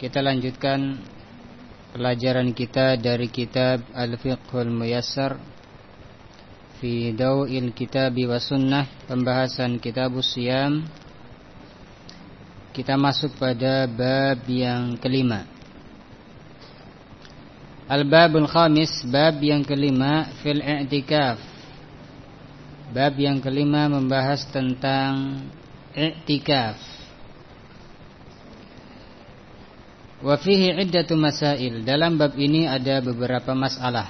Kita lanjutkan pelajaran kita dari kitab Al-Fiqhul Muyassar Fi Daw'il Kitab wa Sunnah Pembahasan Kitab Siyam. Kita masuk pada bab yang kelima. Al-Babul Khamis Bab yang kelima Fil I'tikaf. Bab yang kelima membahas tentang I'tikaf Wa fihi iddatu masail. Dalam bab ini ada beberapa masalah.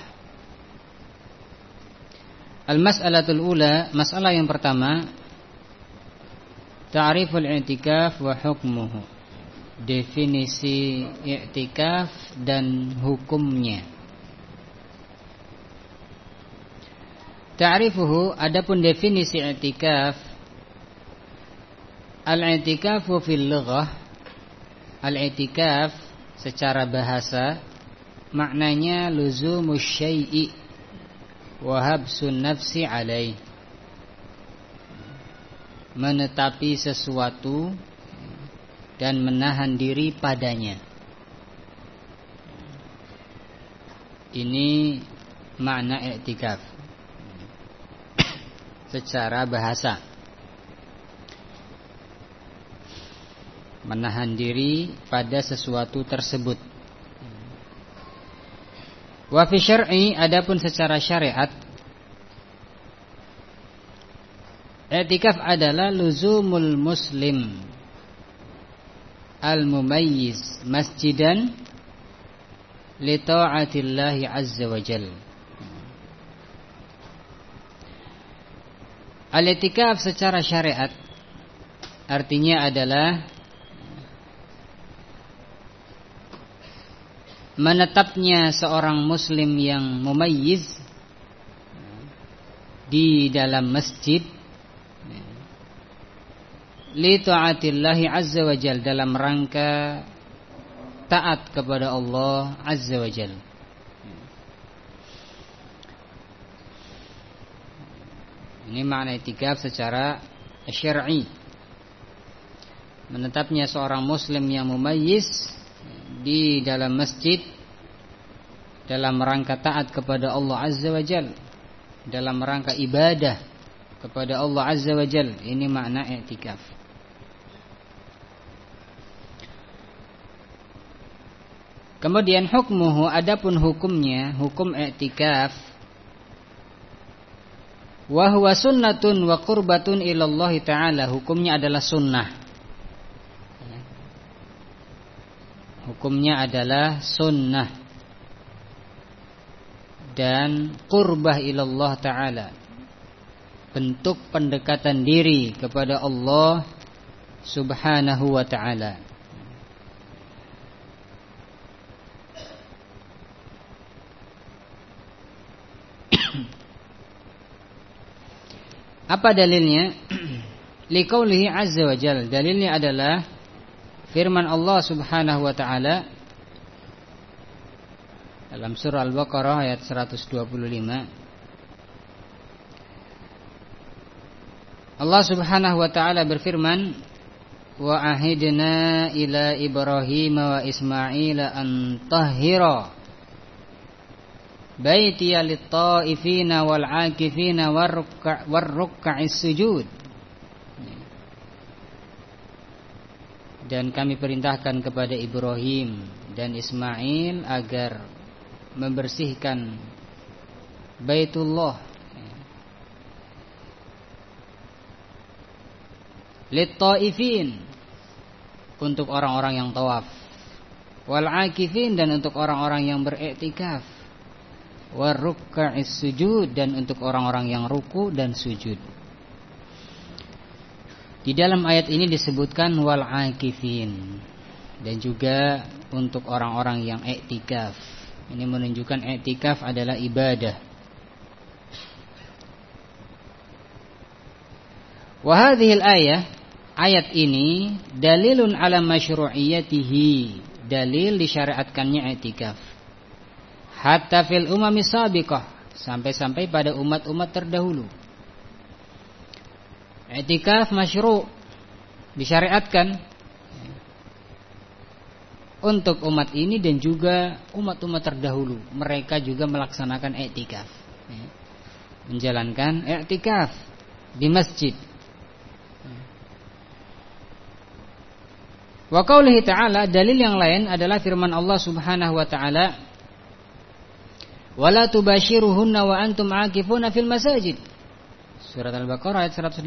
Al-mas'alatul ula, masalah yang pertama, ta'riful i'tikaf wa hukmuhu. Definisi i'tikaf dan hukumnya. Ta'rifuhu adapun definisi i'tikaf Al-i'tikafu fil lughah Al-i'tikaf secara bahasa maknanya luzumus syai'i wa habsun alaih. Menetapi sesuatu dan menahan diri padanya. Ini makna i'tikaf secara bahasa. Menahan diri pada sesuatu tersebut. Wa fi syar'i adapun secara syariat I'tikaf adalah luzumul muslim al-mumayyiz masjidan li ta'atillahi azza wa jal. Al-i'tikaf secara syariat artinya adalah menetapnya seorang muslim yang mumayyiz di dalam masjid. Li taatillahi azza wa jal dalam rangka taat kepada Allah azza wa jal. Ini makna itikaf secara syar'i. Menetapnya seorang muslim yang mumayyiz di dalam masjid dalam rangka taat kepada Allah Azza wa Jal dalam rangka ibadah kepada Allah Azza wa Jal. Ini makna i'tikaf. Kemudian hukmuhu adapun hukumnya hukum i'tikaf wa huwa sunnatun wa qurbatun ilallah taala. Hukumnya adalah sunnah Hukumnya adalah sunnah Dan qurbah ilallah ta'ala. Bentuk pendekatan diri kepada Allah Subhanahu wa ta'ala. Apa dalilnya? Liqaulihi azza wa jal. Dalilnya adalah firman Allah Subhanahu wa taala dalam surah Al-Baqarah ayat 125 Allah Subhanahu wa taala berfirman wa ahidna ila Ibrahim wa Ismail an tahhira baitiya lit-ta'ifina wal-'akifina war-ruk'is sujud Dan kami perintahkan kepada Ibrahim dan Ismail agar membersihkan Baitullah. Litta'ifin Untuk orang-orang yang tawaf. Wal'akifin dan untuk orang-orang yang beriktikaf. Warrukka'is sujud Dan untuk orang-orang yang ruku dan sujud Di dalam ayat ini disebutkan wal akifin dan juga untuk orang-orang yang iktikaf. Ini menunjukkan iktikaf adalah ibadah. Wa ayah ayat ini dalilun ala masyru'iyatihi, dalil disyariatkannya iktikaf. Hatta fil umami sabiqah, sampai-sampai pada umat-umat terdahulu. Iktikaf masyru' disyariatkan untuk umat ini dan juga umat-umat terdahulu. Mereka juga melaksanakan i'tikaf. Ya. Menjalankan i'tikaf di masjid. Wa qaulihi ta'ala dalil yang lain adalah firman Allah Subhanahu wa taala Wala tubashiruhunna wa antum akifuna fil masajid. Surat Al-Baqarah ayat 187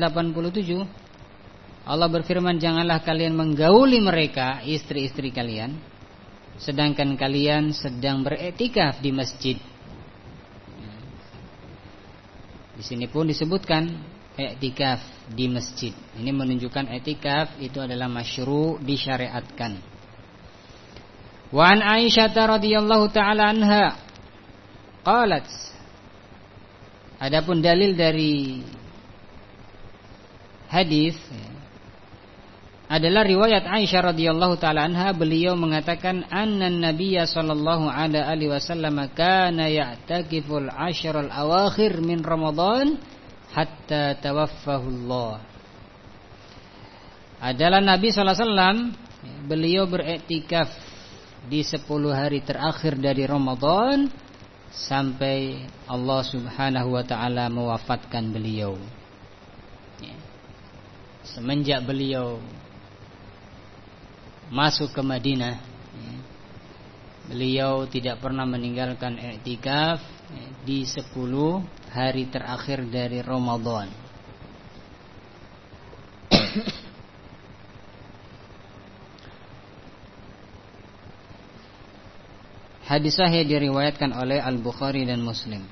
Allah berfirman janganlah kalian menggauli mereka istri-istri kalian sedangkan kalian sedang beretikaf di masjid. Di sini pun disebutkan etikaf di masjid. Ini menunjukkan etikaf itu adalah masyru disyariatkan. Wa an Aisyah radhiyallahu taala anha qalat Adapun dalil dari hadis adalah riwayat Aisyah radhiyallahu taala anha beliau mengatakan anna nabiyya sallallahu alaihi wasallam kana ya'takiful al awakhir min Ramadan hatta tawaffahu Allah. Adalah Nabi sallallahu alaihi wasallam beliau beriktikaf di 10 hari terakhir dari Ramadan sampai Allah Subhanahu wa taala mewafatkan beliau. Semenjak beliau masuk ke Madinah Beliau tidak pernah meninggalkan i'tikaf di 10 hari terakhir dari Ramadan. Hadis sahih diriwayatkan oleh Al-Bukhari dan Muslim.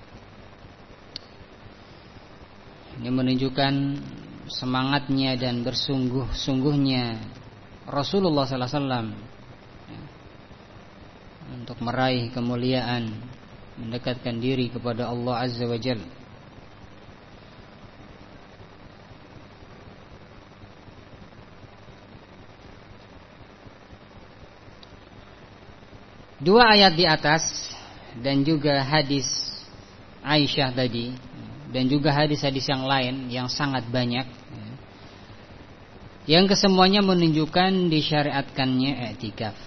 Ini menunjukkan semangatnya dan bersungguh-sungguhnya Rasulullah sallallahu alaihi wasallam untuk meraih kemuliaan, mendekatkan diri kepada Allah Azza wa Jalla. Dua ayat di atas dan juga hadis Aisyah tadi dan juga hadis-hadis yang lain yang sangat banyak yang kesemuanya menunjukkan disyariatkannya etikaf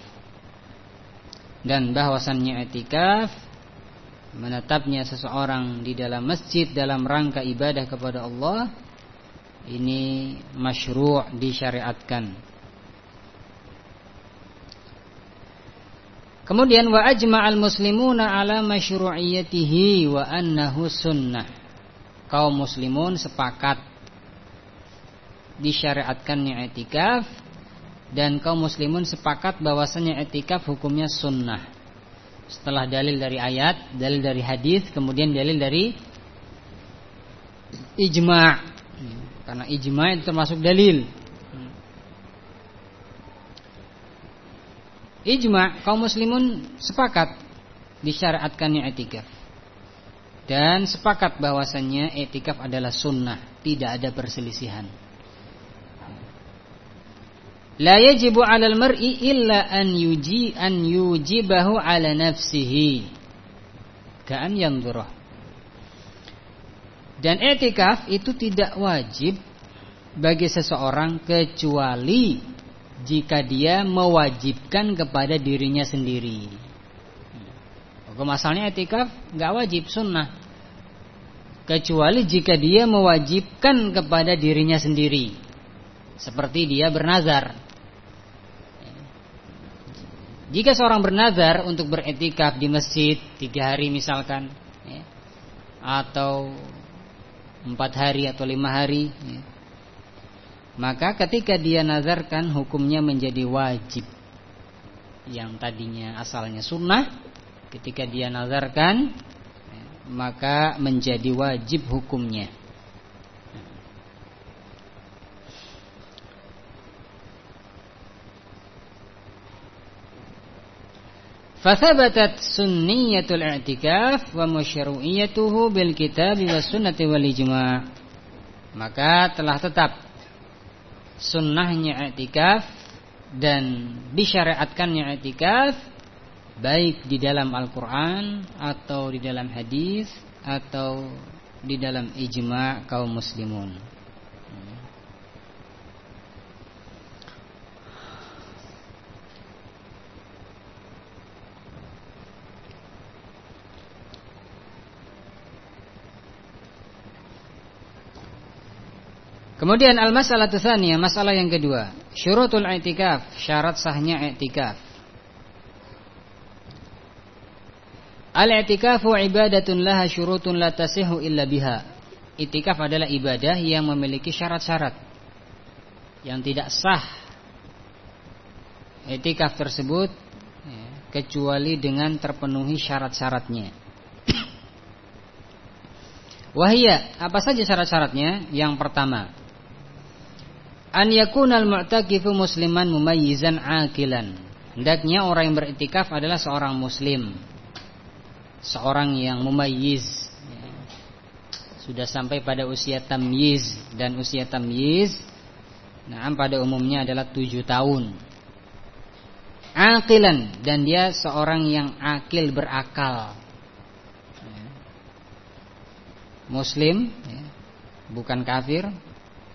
dan bahwasannya etikaf menetapnya seseorang di dalam masjid dalam rangka ibadah kepada Allah ini masyru' disyariatkan. Kemudian wa ajma'al muslimuna ala masyru'iyatihi wa annahu sunnah. Kaum muslimun sepakat disyariatkannya etikaf dan kaum muslimun sepakat bahwasanya etikaf hukumnya sunnah. Setelah dalil dari ayat, dalil dari hadis, kemudian dalil dari ijma'. Karena ijma' itu termasuk dalil. Ijma' kaum muslimun sepakat disyariatkannya etikaf. Dan sepakat bahwasannya etikaf adalah sunnah, tidak ada perselisihan. La yajibu 'alal mar'i illa an yuji an yujibahu 'ala nafsihi. Ka'an yanzurah. Dan etikaf itu tidak wajib bagi seseorang kecuali jika dia mewajibkan kepada dirinya sendiri. Hukum asalnya etikaf nggak wajib sunnah. Kecuali jika dia mewajibkan kepada dirinya sendiri. Seperti dia bernazar. Jika seorang bernazar untuk beretikaf di masjid tiga hari misalkan, ya, atau empat hari atau lima hari, ya, maka ketika dia nazarkan hukumnya menjadi wajib Yang tadinya asalnya sunnah Ketika dia nazarkan Maka menjadi wajib hukumnya Fathabatat sunniyatul i'tikaf wa musyru'iyatuhu bil kitab wa sunnati wal ijma'. Maka telah tetap sunnahnya i'tikaf dan disyariatkannya i'tikaf baik di dalam Al-Qur'an atau di dalam hadis atau di dalam ijma' kaum muslimun. Kemudian al-masalah tsaniyah, masalah yang kedua, syurutul i'tikaf, syarat sahnya i'tikaf. Al-i'tikafu ibadatun laha syurutun la tasihu illa biha. I'tikaf adalah ibadah yang memiliki syarat-syarat yang tidak sah. I'tikaf tersebut ya, kecuali dengan terpenuhi syarat-syaratnya. Wahia, apa saja syarat-syaratnya? Yang pertama, an yakunal mu'takifu musliman mumayyizan akilan. Hendaknya orang yang beriktikaf adalah seorang muslim. Seorang yang mumayyiz. Sudah sampai pada usia tamyiz dan usia tamyiz nah pada umumnya adalah tujuh tahun. Akilan dan dia seorang yang akil berakal. Muslim bukan kafir,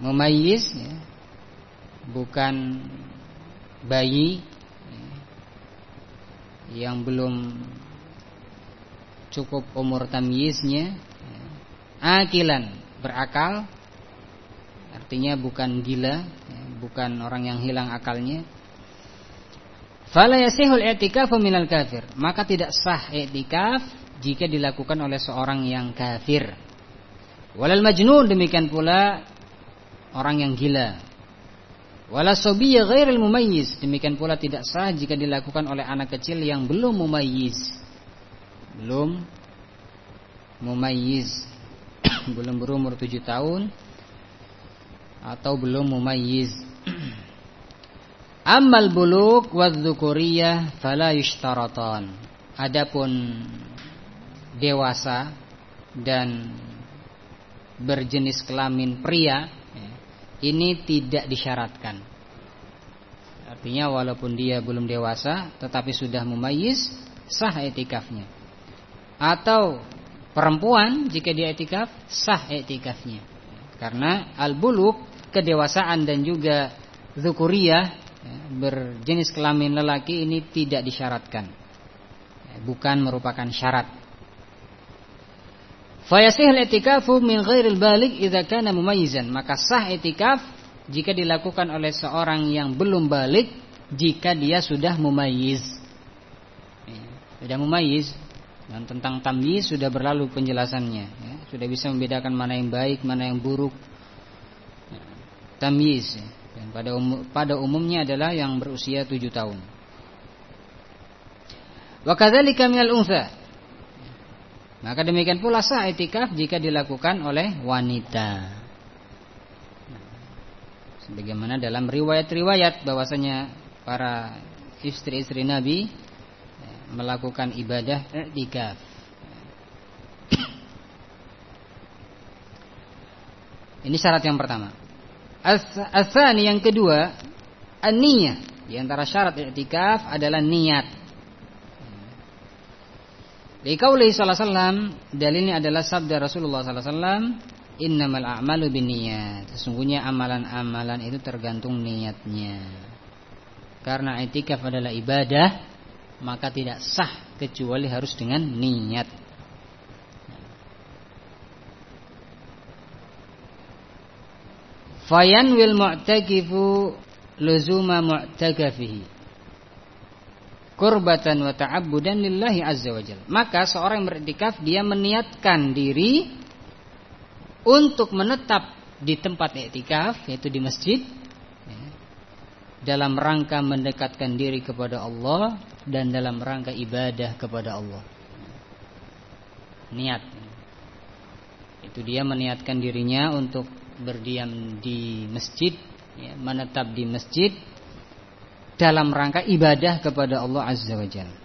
mumayyiz bukan bayi yang belum cukup umur tamyiznya akilan berakal artinya bukan gila bukan orang yang hilang akalnya. Fala yasihul i'tikafu minal kafir. Maka tidak sah i'tikaf jika dilakukan oleh seorang yang kafir. Walal majnun demikian pula orang yang gila Wala sobiyya ghairil mumayyiz. Demikian pula tidak sah jika dilakukan oleh anak kecil yang belum mumayyiz. Belum mumayyiz. belum berumur tujuh tahun atau belum mumayyiz. Amal buluk wa dzukuriyah fala yushtaratan. Adapun dewasa dan berjenis kelamin pria ini tidak disyaratkan. Artinya walaupun dia belum dewasa tetapi sudah mumayyiz sah etikafnya. Atau perempuan jika dia etikaf sah etikafnya. Karena al-buluk kedewasaan dan juga zukuriyah ya, berjenis kelamin lelaki ini tidak disyaratkan. Bukan merupakan syarat. Fayasihul i'tikafu min ghairil balik idza kana mumayyizan. Maka sah i'tikaf jika dilakukan oleh seorang yang belum balik jika dia sudah mumayyiz. Ya, sudah mumayyiz dan tentang tamyiz sudah berlalu penjelasannya ya. Sudah bisa membedakan mana yang baik, mana yang buruk. Ya, tamyiz dan pada umum, pada umumnya adalah yang berusia tujuh tahun. Wa kadzalika minal maka demikian pula sah etikaf jika dilakukan oleh wanita. Sebagaimana dalam riwayat-riwayat bahwasanya para istri-istri Nabi ya, melakukan ibadah etikaf. Ini syarat yang pertama. Asani yang kedua, an-niyah. Di antara syarat i'tikaf adalah niat. Di kauli sallallahu alaihi wasallam dalilnya adalah sabda Rasulullah sallallahu alaihi wasallam innamal a'malu binniyat. Sesungguhnya amalan-amalan itu tergantung niatnya. Karena etikaf adalah ibadah, maka tidak sah kecuali harus dengan niat. Fayan wil mu'takifu luzuma mu'takafihi kurbatan wa ta'abbudan lillahi azza wajalla. Maka seorang yang beriktikaf dia meniatkan diri untuk menetap di tempat iktikaf yaitu di masjid ya, dalam rangka mendekatkan diri kepada Allah dan dalam rangka ibadah kepada Allah. Niat. Itu dia meniatkan dirinya untuk berdiam di masjid, ya, menetap di masjid dalam rangka ibadah kepada Allah Azza wa Jalla.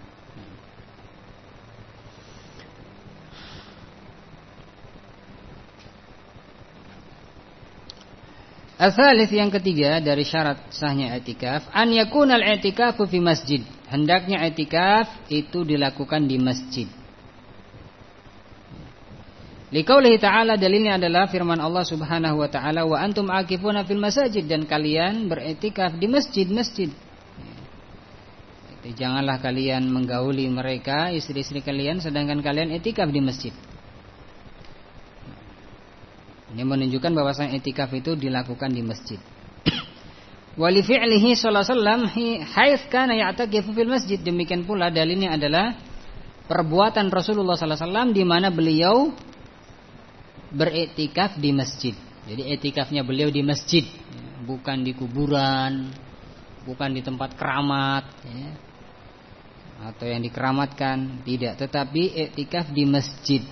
Asalis yang ketiga dari syarat sahnya etikaf an yakunal i'tikafu fi masjid. Hendaknya etikaf itu dilakukan di masjid. Liqaulihi ta'ala dalilnya adalah firman Allah Subhanahu wa taala wa antum akifuna fil masajid dan kalian beretikaf di masjid-masjid. Janganlah kalian menggauli mereka istri-istri kalian sedangkan kalian etikaf di masjid. Ini menunjukkan bahwasanya etikaf itu dilakukan di masjid. Wali fi'lihi sallallahu alaihi wasallam haits kana ya'takifu fil masjid. Demikian pula dalilnya adalah perbuatan Rasulullah sallallahu alaihi di mana beliau beretikaf di masjid. Jadi etikafnya beliau di masjid, bukan di kuburan, bukan di tempat keramat, ya. Atau yang dikeramatkan, tidak. Tetapi etikaf di masjid.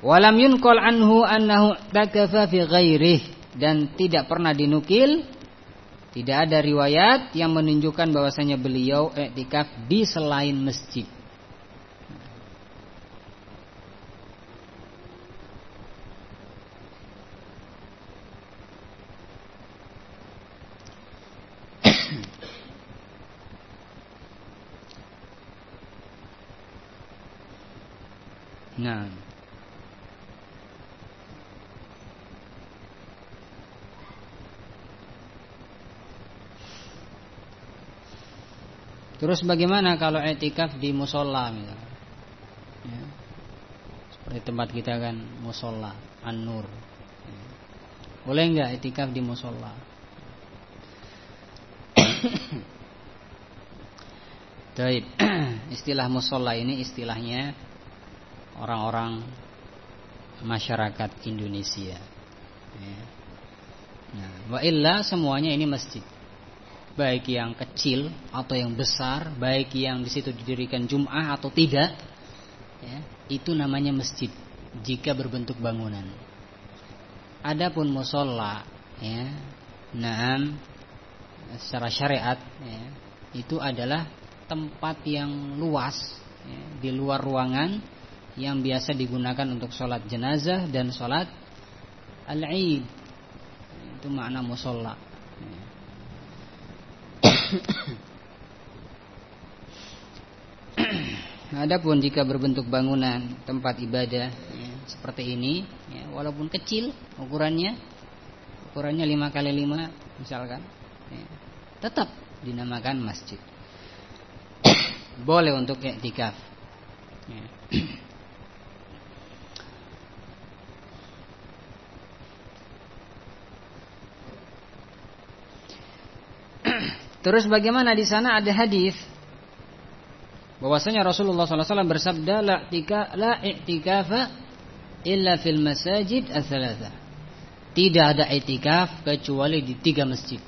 Walam yunkol anhu annahu takafa fi ghairih dan tidak pernah dinukil tidak ada riwayat yang menunjukkan bahwasanya beliau iktikaf di selain masjid. Nah Terus bagaimana kalau etikaf di musola misalnya? Ya. Seperti tempat kita kan musola, an-nur. Boleh nggak etikaf di musola? Taib. istilah musola ini istilahnya orang-orang masyarakat Indonesia. Ya. Nah, semuanya ini masjid baik yang kecil atau yang besar, baik yang di situ didirikan Jum'ah atau tidak, ya, itu namanya masjid jika berbentuk bangunan. Adapun musola, ya, naam secara syariat, ya, itu adalah tempat yang luas ya, di luar ruangan yang biasa digunakan untuk sholat jenazah dan sholat al-id. Itu makna musola. Adapun jika berbentuk bangunan tempat ibadah ya, seperti ini, ya, walaupun kecil ukurannya, ukurannya 5 kali 5 misalkan, ya, tetap dinamakan masjid. Boleh untuk iktikaf. Ya. Terus bagaimana di sana ada hadis bahwasanya Rasulullah SAW bersabda la tika la i'tikafa illa fil masajid ats Tidak ada i'tikaf kecuali di tiga masjid.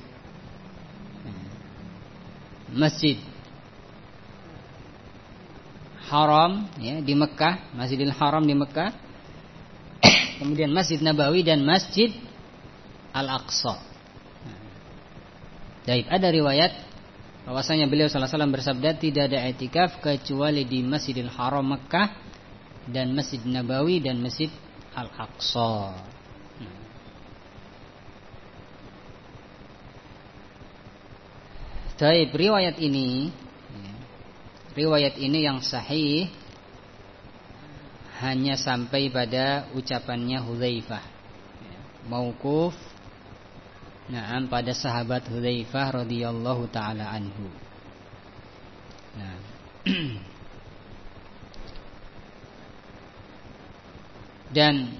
Masjid Haram ya di Mekah, Masjidil Haram di Mekah. Kemudian Masjid Nabawi dan Masjid Al-Aqsa. Baik, ada riwayat bahwasanya beliau salah salam bersabda tidak ada etikaf kecuali di Masjidil Haram Mekah dan Masjid Nabawi dan Masjid Al-Aqsa. Taib riwayat ini riwayat ini yang sahih hanya sampai pada ucapannya Hudzaifah. Mauquf Nah, pada sahabat Hudzaifah radhiyallahu taala anhu. Nah. Dan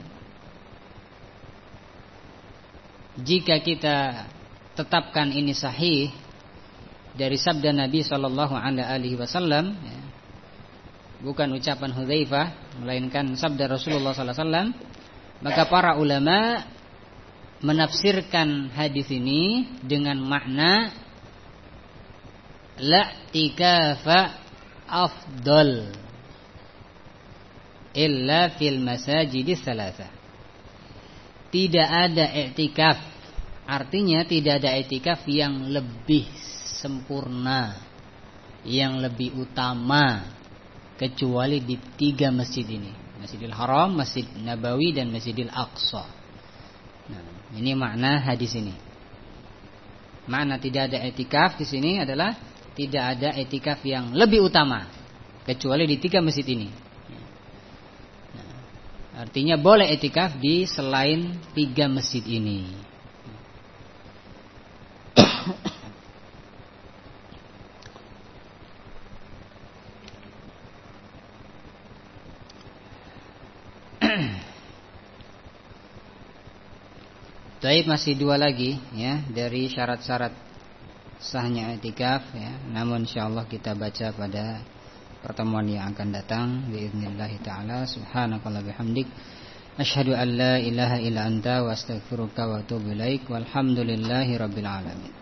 jika kita tetapkan ini sahih dari sabda Nabi Shallallahu Alaihi Wasallam, ya, bukan ucapan Hudzaifah, melainkan sabda Rasulullah Sallallahu Alaihi Wasallam, maka para ulama menafsirkan hadis ini dengan makna la tikafa afdal illa fil masajid salasa. Tidak ada i'tikaf. Artinya tidak ada i'tikaf yang lebih sempurna, yang lebih utama kecuali di tiga masjid ini. Masjidil Haram, Masjid Nabawi dan Masjidil Aqsa. Nah, ini makna hadis ini. Makna tidak ada etikaf di sini adalah tidak ada etikaf yang lebih utama kecuali di tiga masjid ini. Nah, artinya boleh etikaf di selain tiga masjid ini. Taib masih dua lagi ya dari syarat-syarat sahnya etikaf ya. Namun insyaallah kita baca pada pertemuan yang akan datang باذنillah taala subhanakallah bihamdik asyhadu an la ilaha illa anta wa astaghfiruka wa atubu ilaik walhamdulillahi rabbil alamin